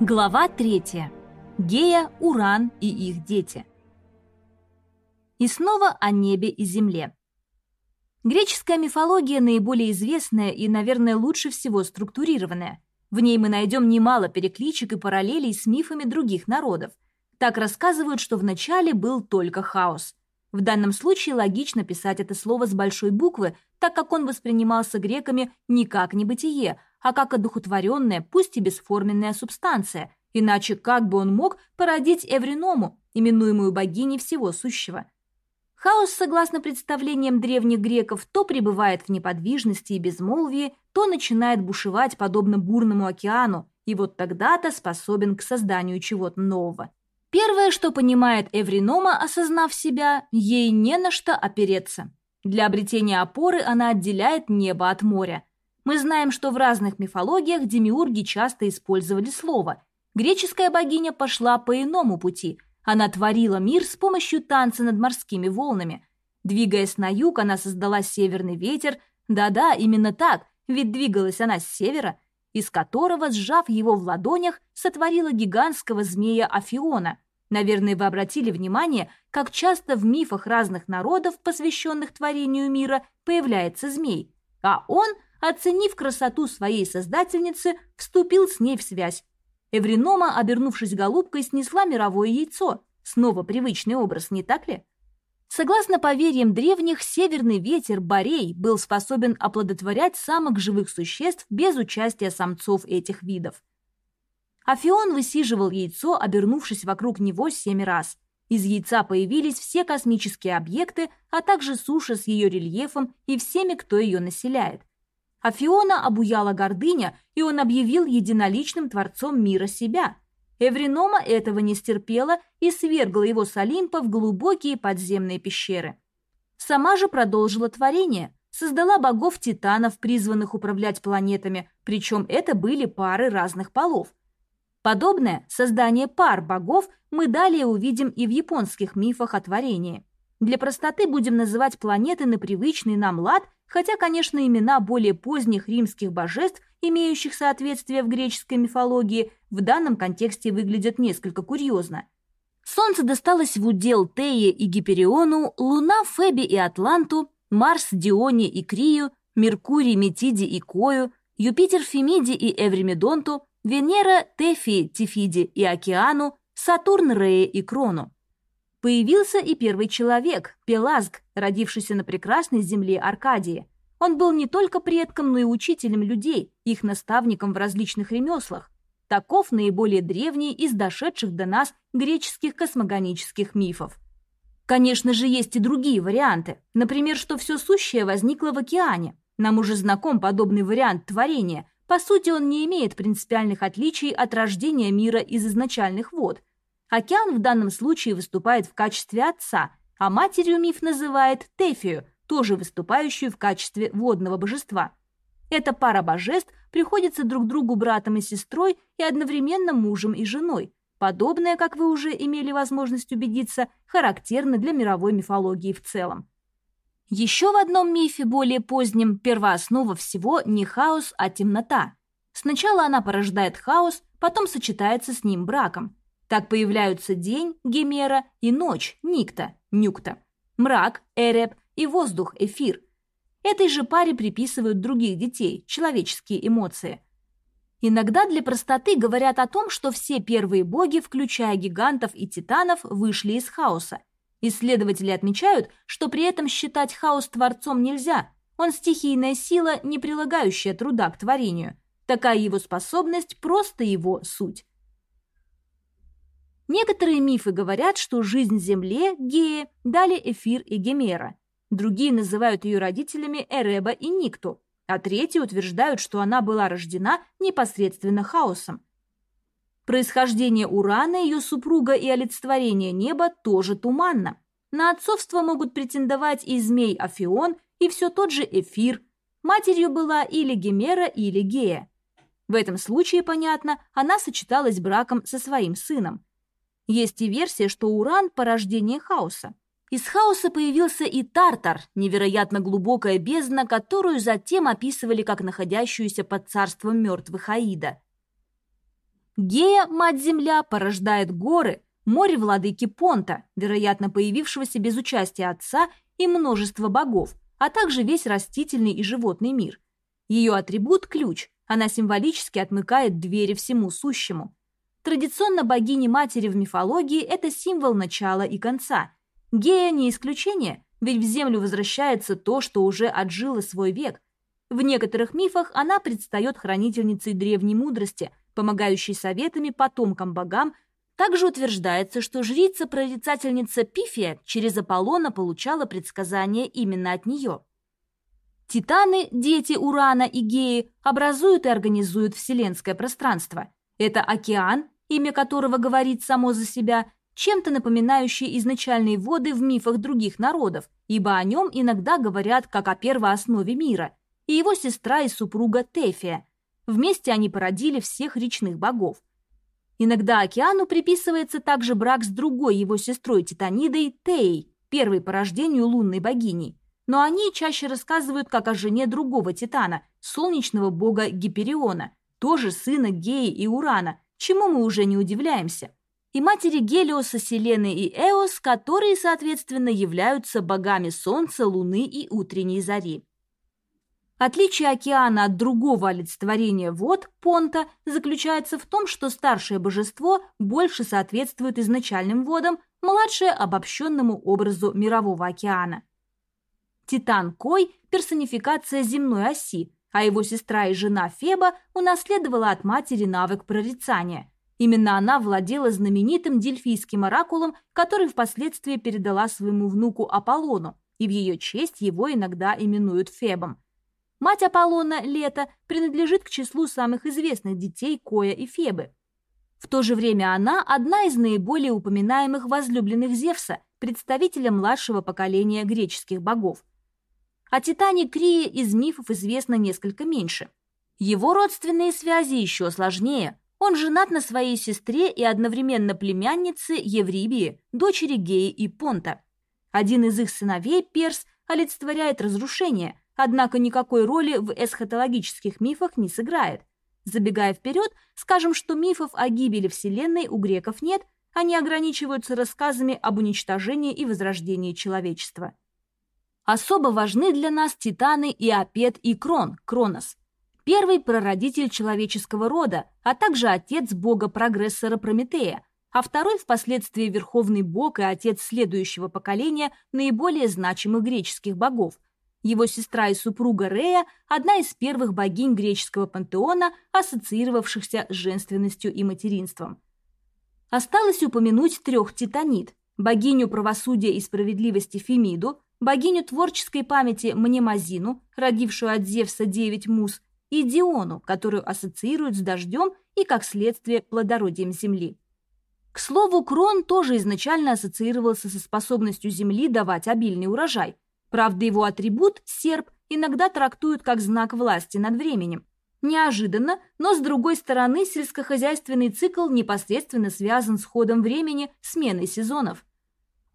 Глава 3. Гея, Уран и их дети. И снова о небе и земле. Греческая мифология наиболее известная и, наверное, лучше всего структурированная. В ней мы найдем немало перекличек и параллелей с мифами других народов. Так рассказывают, что вначале был только хаос. В данном случае логично писать это слово с большой буквы, так как он воспринимался греками не как небытие, а как одухотворенная, пусть и бесформенная субстанция, иначе как бы он мог породить Эвриному, именуемую богиней всего сущего. Хаос, согласно представлениям древних греков, то пребывает в неподвижности и безмолвии, то начинает бушевать подобно бурному океану, и вот тогда-то способен к созданию чего-то нового. Первое, что понимает Эвринома, осознав себя, ей не на что опереться. Для обретения опоры она отделяет небо от моря, мы знаем, что в разных мифологиях демиурги часто использовали слово. Греческая богиня пошла по иному пути. Она творила мир с помощью танца над морскими волнами. Двигаясь на юг, она создала северный ветер. Да-да, именно так, ведь двигалась она с севера, из которого, сжав его в ладонях, сотворила гигантского змея Афиона. Наверное, вы обратили внимание, как часто в мифах разных народов, посвященных творению мира, появляется змей. А он – оценив красоту своей создательницы, вступил с ней в связь. Эвринома, обернувшись голубкой, снесла мировое яйцо. Снова привычный образ, не так ли? Согласно поверьям древних, северный ветер Борей был способен оплодотворять самых живых существ без участия самцов этих видов. Афион высиживал яйцо, обернувшись вокруг него семь раз. Из яйца появились все космические объекты, а также суша с ее рельефом и всеми, кто ее населяет. А Фиона обуяла гордыня, и он объявил единоличным творцом мира себя. Эвринома этого не стерпела и свергла его с Олимпа в глубокие подземные пещеры. Сама же продолжила творение, создала богов-титанов, призванных управлять планетами, причем это были пары разных полов. Подобное создание пар богов мы далее увидим и в японских мифах о творении. Для простоты будем называть планеты на привычный нам лад – хотя, конечно, имена более поздних римских божеств, имеющих соответствие в греческой мифологии, в данном контексте выглядят несколько курьезно. Солнце досталось в удел Тее и Гипериону, Луна Фебе и Атланту, Марс Дионе и Крию, Меркурий Метиде и Кою, Юпитер Фемиде и Эвримедонту, Венера Тефи Тифиде и Океану, Сатурн Рее и Крону. Появился и первый человек, Пелазг, родившийся на прекрасной земле Аркадии. Он был не только предком, но и учителем людей, их наставником в различных ремеслах. Таков наиболее древний из дошедших до нас греческих космогонических мифов. Конечно же, есть и другие варианты. Например, что все сущее возникло в океане. Нам уже знаком подобный вариант творения. По сути, он не имеет принципиальных отличий от рождения мира из изначальных вод – Океан в данном случае выступает в качестве отца, а матерью миф называет Тефию, тоже выступающую в качестве водного божества. Эта пара божеств приходится друг другу братом и сестрой и одновременно мужем и женой. Подобное, как вы уже имели возможность убедиться, характерно для мировой мифологии в целом. Еще в одном мифе, более позднем, первооснова всего не хаос, а темнота. Сначала она порождает хаос, потом сочетается с ним браком. Так появляются день, гемера, и ночь, никта, нюкта, мрак, эреб и воздух, эфир. Этой же паре приписывают других детей, человеческие эмоции. Иногда для простоты говорят о том, что все первые боги, включая гигантов и титанов, вышли из хаоса. Исследователи отмечают, что при этом считать хаос творцом нельзя. Он стихийная сила, не прилагающая труда к творению. Такая его способность – просто его суть. Некоторые мифы говорят, что жизнь Земле, Гея, дали Эфир и Гемера. Другие называют ее родителями Эреба и Никту, а третьи утверждают, что она была рождена непосредственно хаосом. Происхождение Урана, ее супруга и олицетворение неба тоже туманно. На отцовство могут претендовать и змей Афион, и все тот же Эфир. Матерью была или Гемера, или Гея. В этом случае, понятно, она сочеталась браком со своим сыном – есть и версия, что Уран – порождение хаоса. Из хаоса появился и Тартар, невероятно глубокая бездна, которую затем описывали как находящуюся под царством мертвых Аида. Гея, мать-земля, порождает горы, море владыки Понта, вероятно, появившегося без участия отца и множество богов, а также весь растительный и животный мир. Ее атрибут – ключ, она символически отмыкает двери всему сущему. Традиционно богини-матери в мифологии – это символ начала и конца. Гея не исключение, ведь в землю возвращается то, что уже отжило свой век. В некоторых мифах она предстает хранительницей древней мудрости, помогающей советами потомкам богам также утверждается, что жрица-прорицательница Пифия через Аполлона получала предсказания именно от нее. Титаны, дети Урана и Геи, образуют и организуют вселенское пространство. Это океан, имя которого говорит само за себя, чем-то напоминающий изначальные воды в мифах других народов, ибо о нем иногда говорят как о первооснове мира, и его сестра и супруга Тефия. Вместе они породили всех речных богов. Иногда океану приписывается также брак с другой его сестрой Титанидой Теей, первой по рождению лунной богини. Но они чаще рассказывают как о жене другого Титана, солнечного бога Гипериона, тоже сына Геи и Урана, чему мы уже не удивляемся. И матери Гелиоса, Селены и Эос, которые, соответственно, являются богами Солнца, Луны и утренней зари. Отличие океана от другого олицетворения вод, понта, заключается в том, что старшее божество больше соответствует изначальным водам, младшее – обобщенному образу мирового океана. Титан Кой – персонификация земной оси, а его сестра и жена Феба унаследовала от матери навык прорицания. Именно она владела знаменитым дельфийским оракулом, который впоследствии передала своему внуку Аполлону, и в ее честь его иногда именуют Фебом – Мать Аполлона, Лето, принадлежит к числу самых известных детей Коя и Фебы. В то же время она одна из наиболее упоминаемых возлюбленных Зевса, представителя младшего поколения греческих богов. О Титане Крие из мифов известно несколько меньше. Его родственные связи еще сложнее. Он женат на своей сестре и одновременно племяннице Еврибии, дочери Геи и Понта. Один из их сыновей, Перс, олицетворяет разрушение – однако никакой роли в эсхатологических мифах не сыграет. Забегая вперед, скажем, что мифов о гибели Вселенной у греков нет, они ограничиваются рассказами об уничтожении и возрождении человечества. Особо важны для нас титаны Иопет и Крон, Кронос. Первый – прародитель человеческого рода, а также отец бога-прогрессора Прометея, а второй – впоследствии верховный бог и отец следующего поколения наиболее значимых греческих богов – его сестра и супруга Рея – одна из первых богинь греческого пантеона, ассоциировавшихся с женственностью и материнством. Осталось упомянуть трех титанит – богиню правосудия и справедливости Фемиду, богиню творческой памяти Мнемозину, родившую от Зевса девять муз, и Диону, которую ассоциируют с дождем и, как следствие, плодородием земли. К слову, Крон тоже изначально ассоциировался со способностью земли давать обильный урожай – Правда, его атрибут, серп, иногда трактуют как знак власти над временем. Неожиданно, но с другой стороны сельскохозяйственный цикл непосредственно связан с ходом времени, сменой сезонов.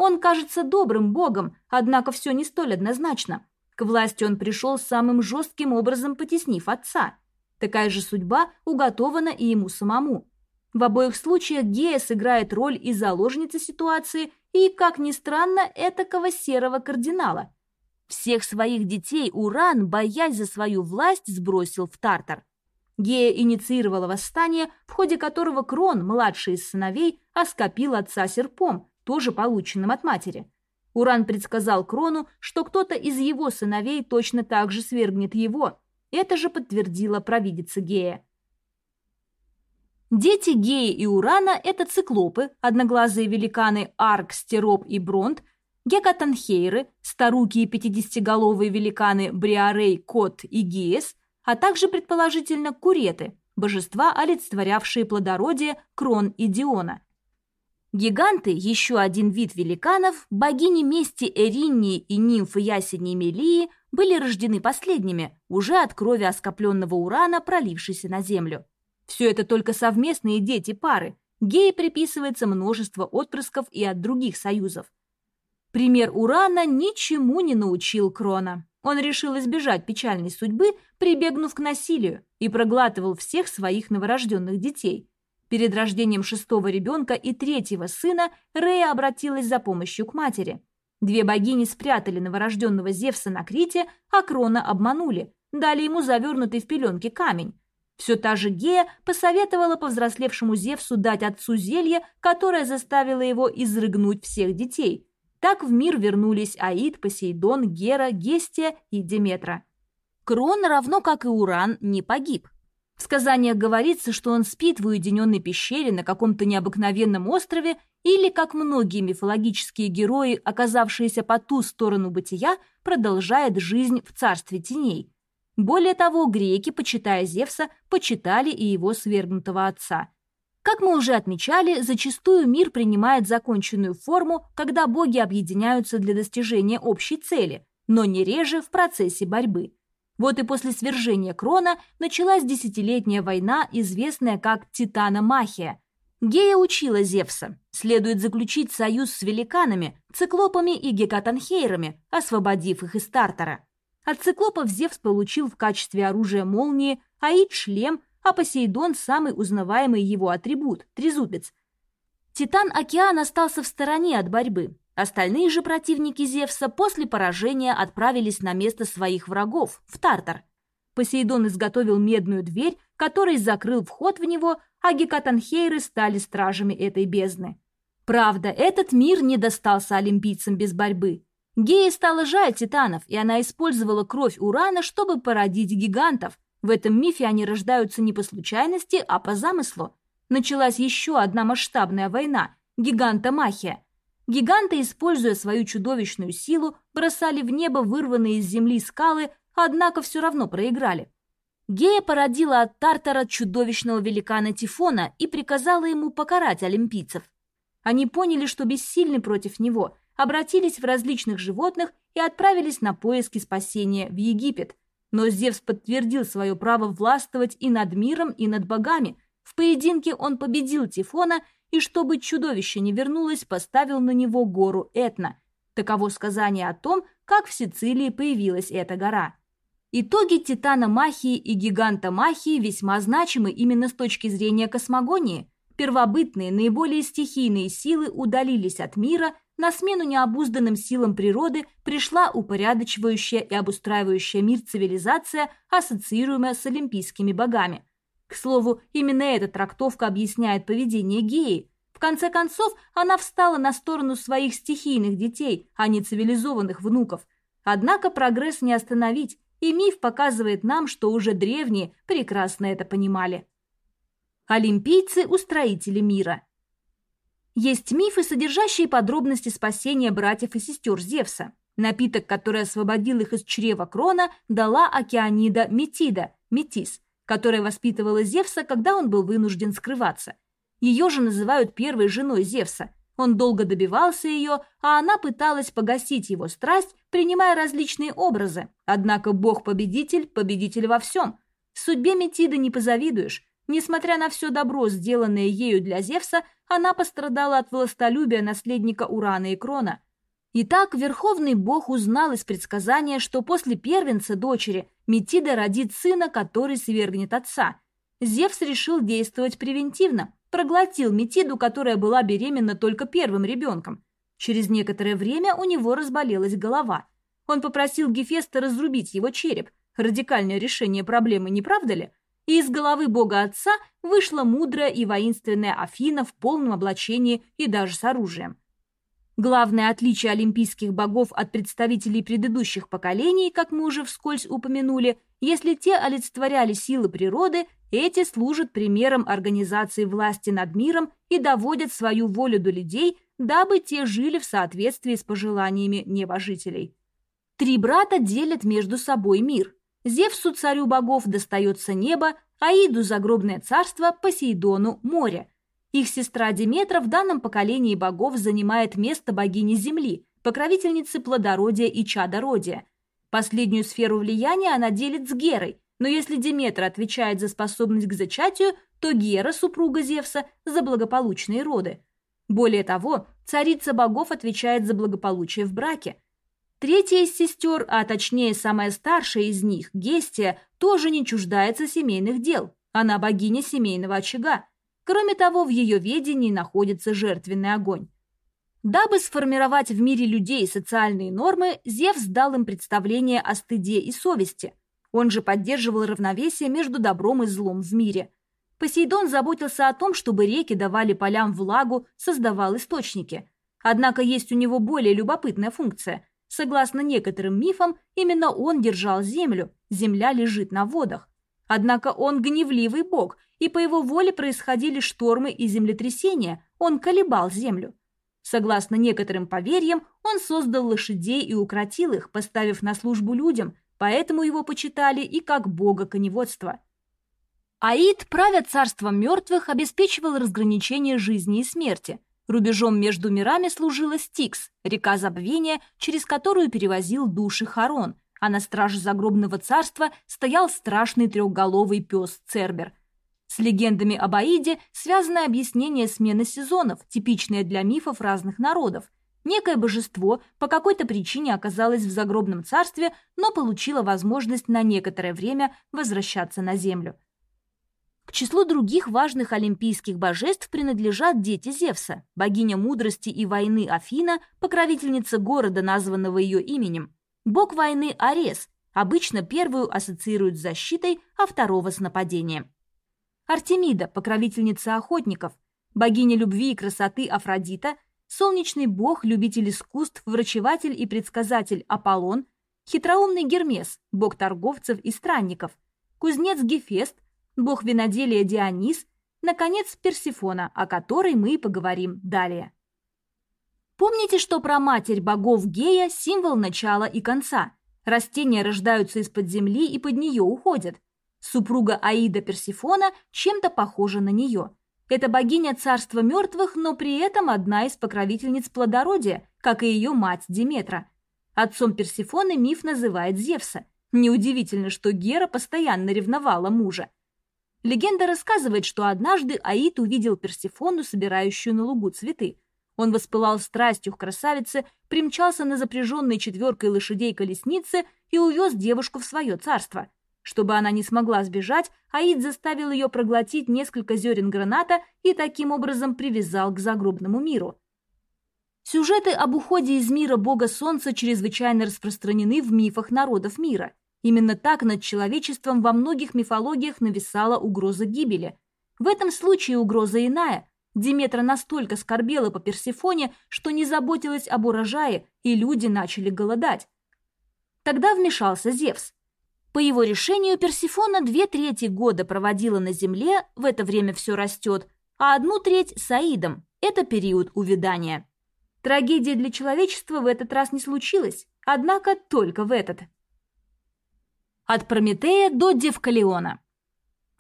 Он кажется добрым богом, однако все не столь однозначно. К власти он пришел самым жестким образом, потеснив отца. Такая же судьба уготована и ему самому. В обоих случаях Гея сыграет роль и заложницы ситуации, и, как ни странно, этакого серого кардинала – всех своих детей Уран, боясь за свою власть, сбросил в Тартар. Гея инициировала восстание, в ходе которого Крон, младший из сыновей, оскопил отца серпом, тоже полученным от матери. Уран предсказал Крону, что кто-то из его сыновей точно так же свергнет его. Это же подтвердила провидица Гея. Дети Геи и Урана – это циклопы, одноглазые великаны Арк, Стероп и Бронт, гекатанхейры, старуки и пятидесятиголовые великаны Бриарей, Кот и Гиес, а также, предположительно, куреты, божества, олицетворявшие плодородие Крон и Диона. Гиганты, еще один вид великанов, богини мести Эринии и нимфы ясеней Мелии, были рождены последними, уже от крови оскопленного урана, пролившейся на землю. Все это только совместные дети пары. Геи приписывается множество отпрысков и от других союзов. Пример Урана ничему не научил Крона. Он решил избежать печальной судьбы, прибегнув к насилию, и проглатывал всех своих новорожденных детей. Перед рождением шестого ребенка и третьего сына Рея обратилась за помощью к матери. Две богини спрятали новорожденного Зевса на Крите, а Крона обманули, дали ему завернутый в пеленки камень. Все та же Гея посоветовала повзрослевшему Зевсу дать отцу зелье, которое заставило его изрыгнуть всех детей. Так в мир вернулись Аид, Посейдон, Гера, Гестия и Деметра. Крон, равно как и Уран, не погиб. В сказаниях говорится, что он спит в уединенной пещере на каком-то необыкновенном острове или, как многие мифологические герои, оказавшиеся по ту сторону бытия, продолжает жизнь в царстве теней. Более того, греки, почитая Зевса, почитали и его свергнутого отца. Как мы уже отмечали, зачастую мир принимает законченную форму, когда боги объединяются для достижения общей цели, но не реже в процессе борьбы. Вот и после свержения Крона началась десятилетняя война, известная как Титана-Махия. Гея учила Зевса. Следует заключить союз с великанами, циклопами и гекатанхейрами, освободив их из Тартара. От циклопов Зевс получил в качестве оружия молнии, Аид – шлем, а Посейдон – самый узнаваемый его атрибут – трезубец. Титан Океан остался в стороне от борьбы, Остальные же противники Зевса после поражения отправились на место своих врагов, в Тартар. Посейдон изготовил медную дверь, который закрыл вход в него, а гекатанхейры стали стражами этой бездны. Правда, этот мир не достался олимпийцам без борьбы. Гея стала жаль титанов, и она использовала кровь Урана, чтобы породить гигантов. В этом мифе они рождаются не по случайности, а по замыслу. Началась еще одна масштабная война – гиганта-махия. Гиганты, используя свою чудовищную силу, бросали в небо вырванные из земли скалы, однако все равно проиграли. Гея породила от Тартара чудовищного великана Тифона и приказала ему покарать олимпийцев. Они поняли, что бессильны против него, обратились в различных животных и отправились на поиски спасения в Египет. Но Зевс подтвердил свое право властвовать и над миром, и над богами. В поединке он победил Тифона и чтобы чудовище не вернулось, поставил на него гору Этна. Таково сказание о том, как в Сицилии появилась эта гора. Итоги Титана Махии и Гиганта Махии весьма значимы именно с точки зрения космогонии. Первобытные, наиболее стихийные силы удалились от мира, на смену необузданным силам природы пришла упорядочивающая и обустраивающая мир цивилизация, ассоциируемая с олимпийскими богами – к слову, именно эта трактовка объясняет поведение геи. В конце концов, она встала на сторону своих стихийных детей, а не цивилизованных внуков. Однако прогресс не остановить, и миф показывает нам, что уже древние прекрасно это понимали. Олимпийцы – устроители мира. Есть мифы, содержащие подробности спасения братьев и сестер Зевса. Напиток, который освободил их из чрева Крона, дала океанида Метида, Метис, которая воспитывала Зевса, когда он был вынужден скрываться. Ее же называют первой женой Зевса. Он долго добивался ее, а она пыталась погасить его страсть, принимая различные образы. Однако бог-победитель – победитель во всем. Судьбе Метиды не позавидуешь. Несмотря на все добро, сделанное ею для Зевса, она пострадала от властолюбия наследника Урана и Крона. Итак, Верховный Бог узнал из предсказания, что после первенца дочери Метида родит сына, который свергнет отца. Зевс решил действовать превентивно, проглотил Метиду, которая была беременна только первым ребенком. Через некоторое время у него разболелась голова. Он попросил Гефеста разрубить его череп. Радикальное решение проблемы, не правда ли? И из головы бога отца вышла мудрая и воинственная Афина в полном облачении и даже с оружием. Главное отличие олимпийских богов от представителей предыдущих поколений, как мы уже вскользь упомянули, если те олицетворяли силы природы, эти служат примером организации власти над миром и доводят свою волю до людей, дабы те жили в соответствии с пожеланиями небожителей. Три брата делят между собой мир. Зевсу, царю богов, достается небо, Аиду – загробное царство, Посейдону – море – их сестра Диметра в данном поколении богов занимает место богини Земли, покровительницы плодородия и чадородия. Последнюю сферу влияния она делит с Герой, но если Диметра отвечает за способность к зачатию, то Гера, супруга Зевса, за благополучные роды. Более того, царица богов отвечает за благополучие в браке. Третья из сестер, а точнее самая старшая из них, Гестия, тоже не чуждается семейных дел. Она богиня семейного очага. Кроме того, в ее ведении находится жертвенный огонь. Дабы сформировать в мире людей социальные нормы, Зевс дал им представление о стыде и совести. Он же поддерживал равновесие между добром и злом в мире. Посейдон заботился о том, чтобы реки давали полям влагу, создавал источники. Однако есть у него более любопытная функция. Согласно некоторым мифам, именно он держал землю, земля лежит на водах. Однако он гневливый бог, и по его воле происходили штормы и землетрясения, он колебал землю. Согласно некоторым поверьям, он создал лошадей и укротил их, поставив на службу людям, поэтому его почитали и как бога коневодства. Аид, правя царством мертвых, обеспечивал разграничение жизни и смерти. Рубежом между мирами служила Стикс, река забвения, через которую перевозил души Харон, а на страже загробного царства стоял страшный трехголовый пес Цербер – с легендами об Аиде связано объяснение смены сезонов, типичное для мифов разных народов. Некое божество по какой-то причине оказалось в загробном царстве, но получило возможность на некоторое время возвращаться на землю. К числу других важных олимпийских божеств принадлежат дети Зевса, богиня мудрости и войны Афина, покровительница города, названного ее именем. Бог войны Арес, обычно первую ассоциируют с защитой, а второго с нападением. Артемида, покровительница охотников, богиня любви и красоты Афродита, солнечный бог, любитель искусств, врачеватель и предсказатель Аполлон, хитроумный Гермес, бог торговцев и странников, кузнец Гефест, бог виноделия Дионис, наконец, Персифона, о которой мы и поговорим далее. Помните, что про матерь богов Гея – символ начала и конца. Растения рождаются из-под земли и под нее уходят – Супруга Аида Персифона чем-то похожа на нее. Это богиня царства мертвых, но при этом одна из покровительниц плодородия, как и ее мать Диметра. Отцом Персифоны миф называет Зевса. Неудивительно, что Гера постоянно ревновала мужа. Легенда рассказывает, что однажды Аид увидел Персифону, собирающую на лугу цветы. Он воспылал страстью к красавице, примчался на запряженной четверкой лошадей колеснице и увез девушку в свое царство – чтобы она не смогла сбежать, Аид заставил ее проглотить несколько зерен граната и таким образом привязал к загробному миру. Сюжеты об уходе из мира бога солнца чрезвычайно распространены в мифах народов мира. Именно так над человечеством во многих мифологиях нависала угроза гибели. В этом случае угроза иная. Диметра настолько скорбела по Персефоне, что не заботилась об урожае, и люди начали голодать. Тогда вмешался Зевс – по его решению Персифона две трети года проводила на земле, в это время все растет, а одну треть с Аидом. Это период увядания. Трагедия для человечества в этот раз не случилась, однако только в этот. От Прометея до Девкалиона.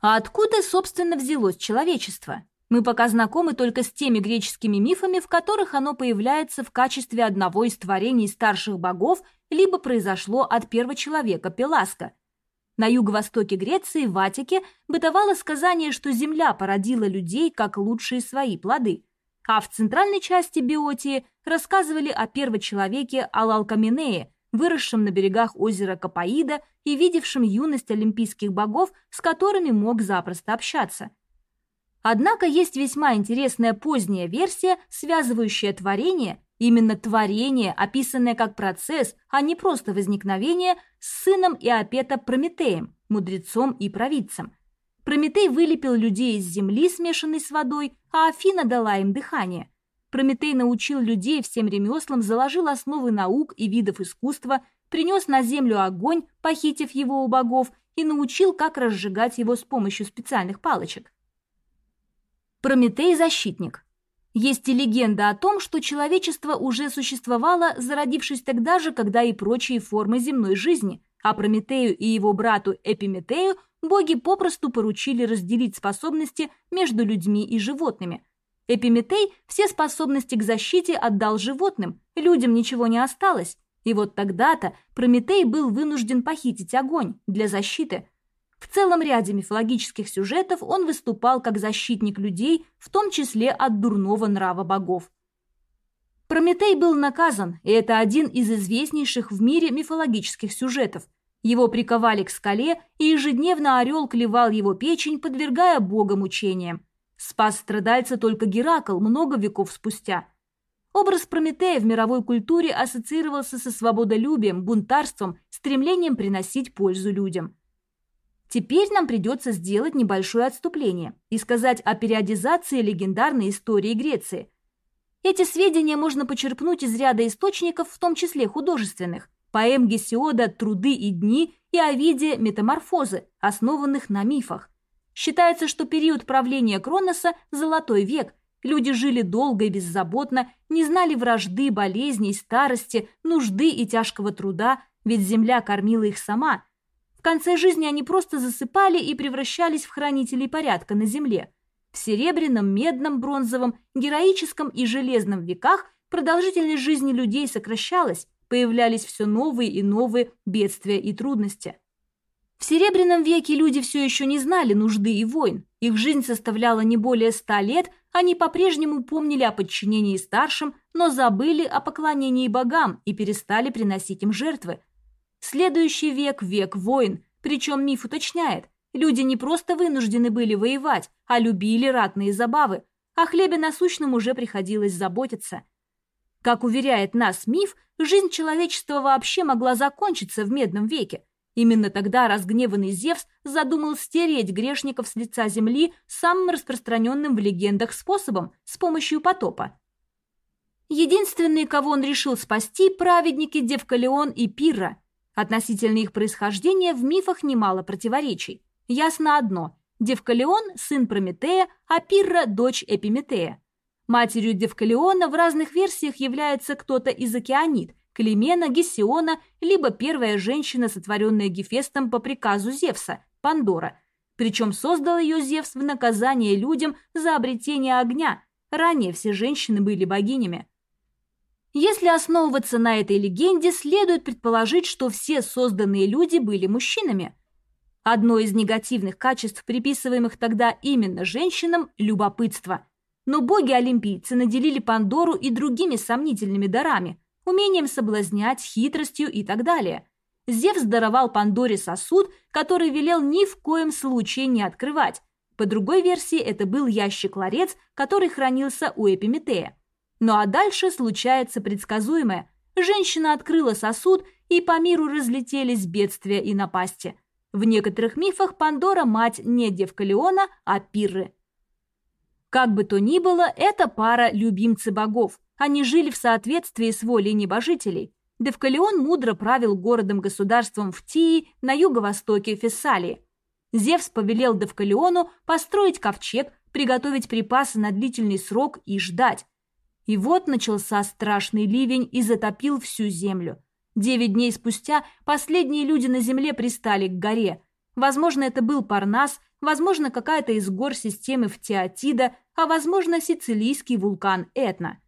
А откуда, собственно, взялось человечество? Мы пока знакомы только с теми греческими мифами, в которых оно появляется в качестве одного из творений старших богов, либо произошло от первого человека Пеласка – на юго-востоке Греции, в Атике, бытовало сказание, что земля породила людей как лучшие свои плоды. А в центральной части Биотии рассказывали о первочеловеке Алалкаменее, выросшем на берегах озера Капаида и видевшем юность олимпийских богов, с которыми мог запросто общаться. Однако есть весьма интересная поздняя версия, связывающая творение Именно творение, описанное как процесс, а не просто возникновение, с сыном Иопета Прометеем, мудрецом и провидцем. Прометей вылепил людей из земли, смешанной с водой, а Афина дала им дыхание. Прометей научил людей всем ремеслам, заложил основы наук и видов искусства, принес на землю огонь, похитив его у богов, и научил, как разжигать его с помощью специальных палочек. Прометей – защитник. Есть и легенда о том, что человечество уже существовало, зародившись тогда же, когда и прочие формы земной жизни, а Прометею и его брату Эпиметею боги попросту поручили разделить способности между людьми и животными. Эпиметей все способности к защите отдал животным, людям ничего не осталось, и вот тогда-то Прометей был вынужден похитить огонь для защиты – в целом ряде мифологических сюжетов он выступал как защитник людей, в том числе от дурного нрава богов. Прометей был наказан, и это один из известнейших в мире мифологических сюжетов. Его приковали к скале, и ежедневно орел клевал его печень, подвергая бога мучениям. Спас страдальца только Геракл много веков спустя. Образ Прометея в мировой культуре ассоциировался со свободолюбием, бунтарством, стремлением приносить пользу людям. Теперь нам придется сделать небольшое отступление и сказать о периодизации легендарной истории Греции. Эти сведения можно почерпнуть из ряда источников, в том числе художественных, поэм Гесиода «Труды и дни» и Овидия «Метаморфозы», основанных на мифах. Считается, что период правления Кроноса – золотой век. Люди жили долго и беззаботно, не знали вражды, болезней, старости, нужды и тяжкого труда, ведь земля кормила их сама. Конце жизни они просто засыпали и превращались в хранителей порядка на земле. В серебряном, медном, бронзовом, героическом и железном веках продолжительность жизни людей сокращалась, появлялись все новые и новые бедствия и трудности. В Серебряном веке люди все еще не знали нужды и войн. Их жизнь составляла не более ста лет, они по-прежнему помнили о подчинении старшим, но забыли о поклонении богам и перестали приносить им жертвы. Следующий век – век войн, причем миф уточняет, люди не просто вынуждены были воевать, а любили ратные забавы, о хлебе насущном уже приходилось заботиться – как уверяет нас миф, жизнь человечества вообще могла закончиться в Медном веке. Именно тогда разгневанный Зевс задумал стереть грешников с лица земли самым распространенным в легендах способом – с помощью потопа. Единственные, кого он решил спасти – праведники Девкалион и Пирра. Относительно их происхождения в мифах немало противоречий. Ясно одно – Девкалион – сын Прометея, а Пирра – дочь Эпиметея. Матерью Девкалиона в разных версиях является кто-то из океанит, Климена, Гесиона, либо первая женщина, сотворенная Гефестом по приказу Зевса, Пандора. Причем создал ее Зевс в наказание людям за обретение огня. Ранее все женщины были богинями. Если основываться на этой легенде, следует предположить, что все созданные люди были мужчинами. Одно из негативных качеств, приписываемых тогда именно женщинам – любопытство – но боги-олимпийцы наделили Пандору и другими сомнительными дарами, умением соблазнять, хитростью и так далее. Зевс даровал Пандоре сосуд, который велел ни в коем случае не открывать. По другой версии, это был ящик-ларец, который хранился у Эпиметея. Ну а дальше случается предсказуемое. Женщина открыла сосуд, и по миру разлетелись бедствия и напасти. В некоторых мифах Пандора – мать не Девкалиона, а Пирры – как бы то ни было, это пара любимцы богов. Они жили в соответствии с волей небожителей. Девкалион мудро правил городом-государством в Тии на юго-востоке Фессалии. Зевс повелел Девкалиону построить ковчег, приготовить припасы на длительный срок и ждать. И вот начался страшный ливень и затопил всю землю. Девять дней спустя последние люди на земле пристали к горе. Возможно, это был Парнас, возможно, какая-то из гор системы Фтиатида, а, возможно, сицилийский вулкан Этна.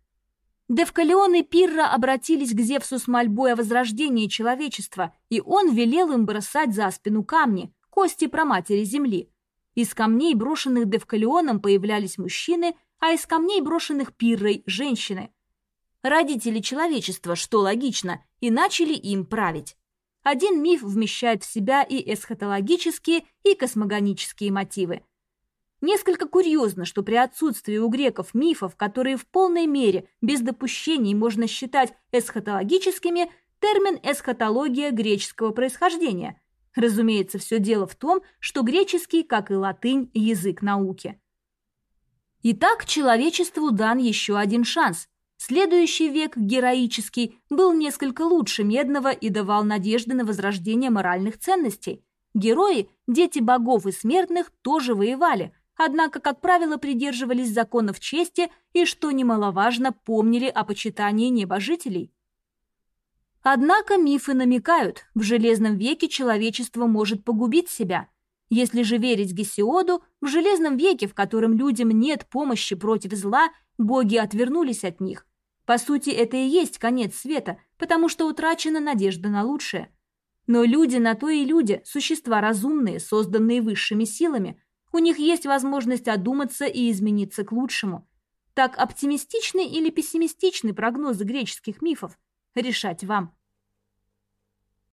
Девкалион и Пирра обратились к Зевсу с мольбой о возрождении человечества, и он велел им бросать за спину камни, кости проматери земли. Из камней, брошенных Девкалионом, появлялись мужчины, а из камней, брошенных Пиррой – женщины. Родители человечества, что логично, и начали им править. Один миф вмещает в себя и эсхатологические, и космогонические мотивы. Несколько курьезно, что при отсутствии у греков мифов, которые в полной мере, без допущений можно считать эсхатологическими, термин «эсхатология» греческого происхождения. Разумеется, все дело в том, что греческий, как и латынь, язык науки. Итак, человечеству дан еще один шанс – Следующий век, героический, был несколько лучше Медного и давал надежды на возрождение моральных ценностей. Герои, дети богов и смертных, тоже воевали, однако, как правило, придерживались законов чести и, что немаловажно, помнили о почитании небожителей. Однако мифы намекают, в Железном веке человечество может погубить себя. Если же верить Гесиоду, в Железном веке, в котором людям нет помощи против зла – Боги отвернулись от них. По сути, это и есть конец света, потому что утрачена надежда на лучшее. Но люди на то и люди, существа разумные, созданные высшими силами. У них есть возможность одуматься и измениться к лучшему. Так оптимистичны или пессимистичны прогнозы греческих мифов? Решать вам.